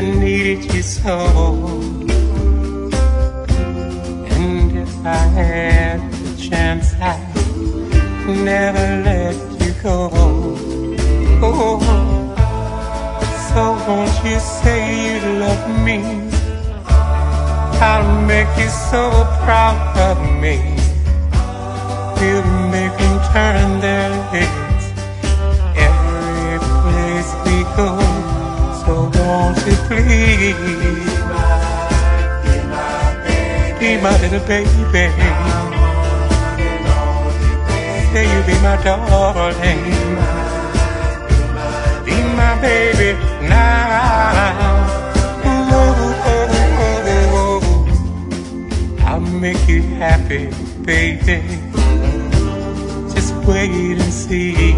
needed you so. And if I had the chance, I'd never let you go. Oh, so won't you say you love me? I'll make you so proud of me. We'll make them turn their heads every place we go. Be my little baby? Say you be my darling, be my baby now. I'll make you happy, baby. Just wait and see.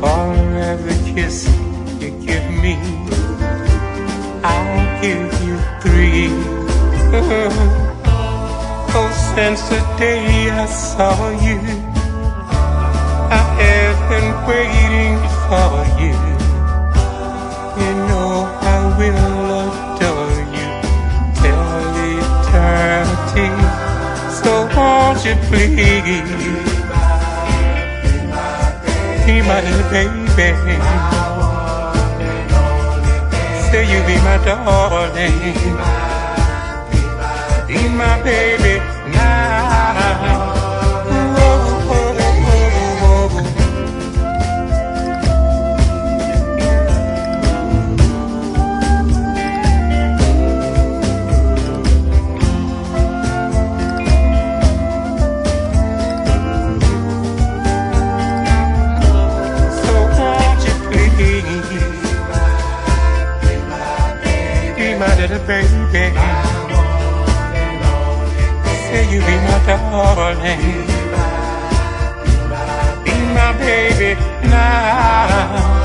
For every kiss you give I'll give you three. Oh, since the day I saw you, I have been waiting for you. You know I will adore you till eternity. So won't you please be my baby? Say you be my darling, little baby. Say you be my darling. Be my, Be my baby now.